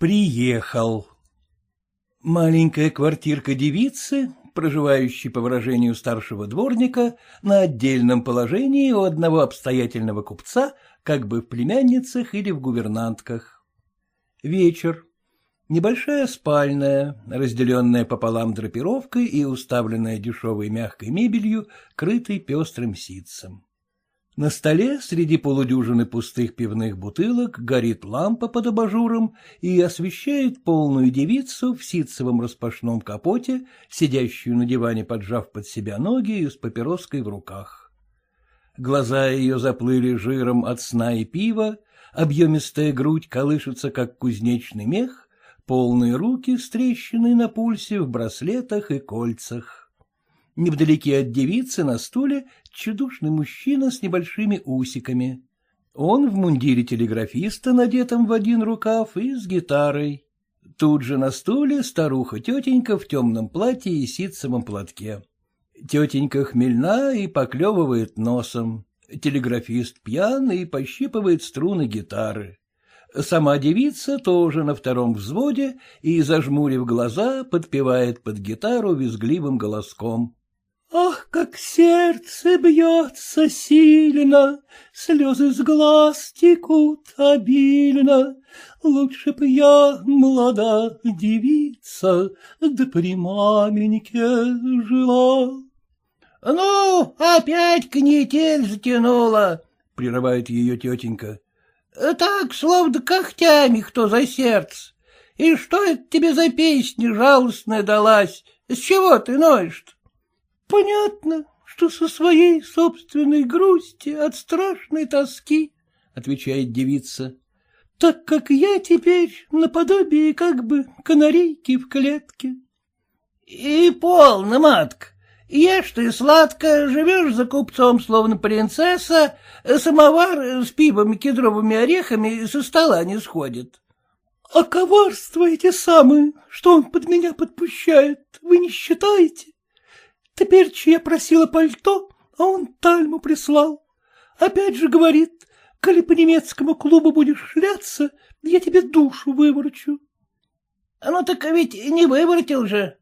Приехал. Маленькая квартирка девицы, проживающей, по выражению старшего дворника, на отдельном положении у одного обстоятельного купца, как бы в племянницах или в гувернантках. Вечер. Небольшая спальная, разделенная пополам драпировкой и уставленная дешевой мягкой мебелью, крытой пестрым ситцем. На столе среди полудюжины пустых пивных бутылок горит лампа под абажуром и освещает полную девицу в ситцевом распашном капоте, сидящую на диване, поджав под себя ноги и с папироской в руках. Глаза ее заплыли жиром от сна и пива, объемистая грудь колышется, как кузнечный мех, полные руки с трещиной на пульсе в браслетах и кольцах. Невдалеке от девицы на стуле чудушный мужчина с небольшими усиками. Он в мундире телеграфиста, надетом в один рукав, и с гитарой. Тут же на стуле старуха-тетенька в темном платье и ситцевом платке. Тетенька хмельна и поклевывает носом. Телеграфист пьян и пощипывает струны гитары. Сама девица тоже на втором взводе и, зажмурив глаза, подпевает под гитару визгливым голоском. Ах, как сердце бьется сильно, Слезы с глаз текут обильно, Лучше б я, молода девица, Да при маменьке жила. — Ну, опять канитель затянула, — прерывает ее тетенька. — Так, словно когтями кто за сердце. И что это тебе за песня жалостная далась? С чего ты ноешь -то? — Понятно, что со своей собственной грусти от страшной тоски, — отвечает девица, — так как я теперь наподобие как бы канарейки в клетке. — И полно, матка, Ешь ты сладко, живешь за купцом, словно принцесса, самовар с пивом и кедровыми орехами со стола не сходит. — А коварство эти самые, что он под меня подпущает, вы не считаете? Теперь я просила пальто, а он тальму прислал. Опять же говорит, коли по немецкому клубу будешь шляться, я тебе душу выворочу. — Ну так ведь не выворотил же.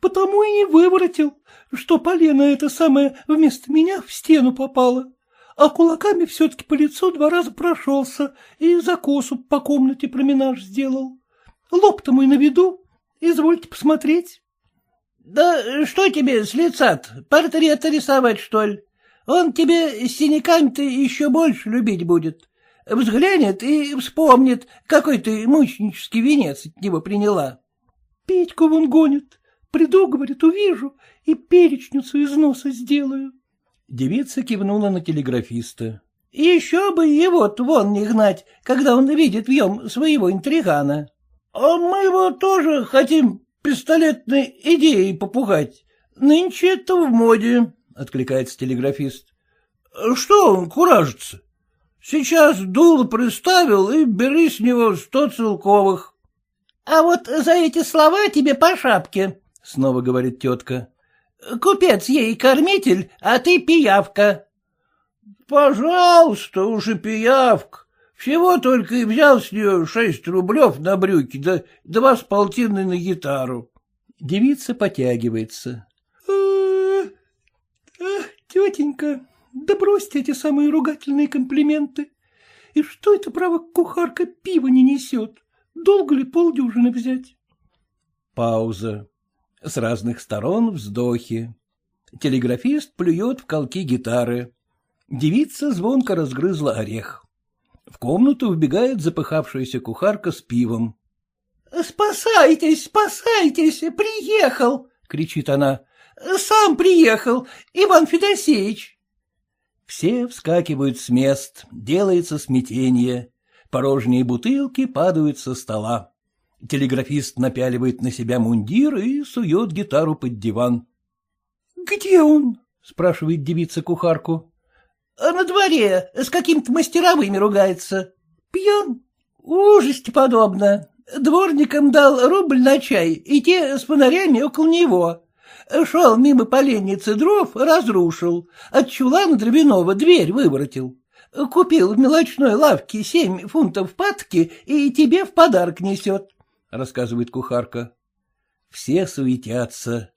Потому и не выворотил, что полено это самое вместо меня в стену попало, а кулаками все-таки по лицу два раза прошелся и за косу по комнате променаж сделал. Лоб-то мой на виду, извольте посмотреть. — Да что тебе с лица-то, портрет рисовать, что ли? Он тебе с синяками-то еще больше любить будет. Взглянет и вспомнит, какой ты мученический венец от него приняла. — Петьку вон гонит, Приду, говорит, увижу и перечницу из носа сделаю. Девица кивнула на телеграфиста. — Еще бы его-то вон не гнать, когда он видит в нем своего интригана. — А мы его тоже хотим пистолетной идеей попугать. Нынче это в моде, — откликается телеграфист. — Что он куражится? Сейчас дуло приставил и бери с него сто целковых. — А вот за эти слова тебе по шапке, — снова говорит тетка. — Купец ей кормитель, а ты пиявка. — Пожалуйста, уже пиявка. Всего только и взял с нее шесть рублев на брюки, да два с полтинной на гитару. Девица потягивается. — Тетенька, да бросьте эти самые ругательные комплименты. И что это, право, кухарка пива не несет? Долго ли полдюжины взять? Пауза. С разных сторон вздохи. Телеграфист плюет в колки гитары. Девица звонко разгрызла орех. В комнату вбегает запыхавшаяся кухарка с пивом. — Спасайтесь, спасайтесь, приехал! — кричит она. — Сам приехал, Иван Федосеевич. Все вскакивают с мест, делается смятение. Порожние бутылки падают со стола. Телеграфист напяливает на себя мундир и сует гитару под диван. — Где он? — спрашивает девица кухарку. — На дворе, с какими-то мастеровыми ругается. — Пьян? — Ужасти подобно. Дворникам дал рубль на чай, и те с фонарями около него. Шел мимо поленницы дров, разрушил. От чулана дровяного дверь выворотил. Купил в мелочной лавке семь фунтов патки и тебе в подарок несет, — рассказывает кухарка. Все суетятся.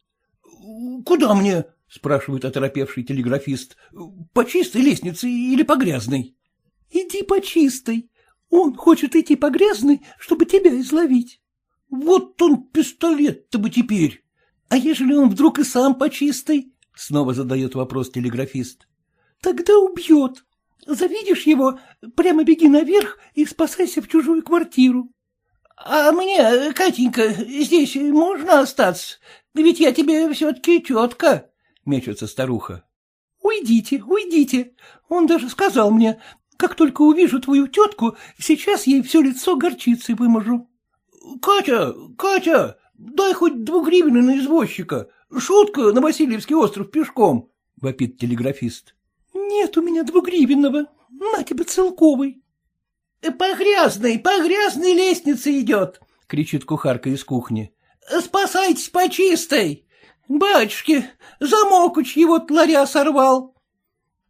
— Куда мне? — спрашивает оторопевший телеграфист. — По чистой лестнице или по грязной? — Иди по чистой. Он хочет идти по грязной, чтобы тебя изловить. — Вот он пистолет-то бы теперь. — А ежели он вдруг и сам по чистой? — снова задает вопрос телеграфист. — Тогда убьет. Завидишь его, прямо беги наверх и спасайся в чужую квартиру. — А мне, Катенька, здесь можно остаться? Ведь я тебе все-таки тетка, — мечется старуха. — Уйдите, уйдите. Он даже сказал мне, как только увижу твою тетку, сейчас ей все лицо горчицей выможу. — Катя, Катя, дай хоть двугривенный на извозчика. Шутка на Васильевский остров пешком, — вопит телеграфист. — Нет у меня двугривенного. На тебе целковый. — По грязной, по грязной лестнице идет, — кричит кухарка из кухни. — Спасайтесь по чистой. Батюшки, замок его ларя сорвал.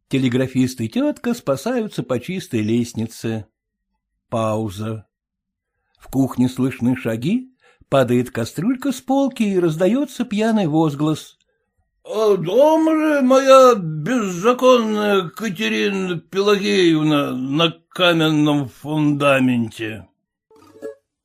Телеграфист и тетка спасаются по чистой лестнице. Пауза. В кухне слышны шаги, падает кастрюлька с полки и раздается пьяный возглас. «А — Дома же моя беззаконная Катерина Пелагеевна на каменном фундаменте.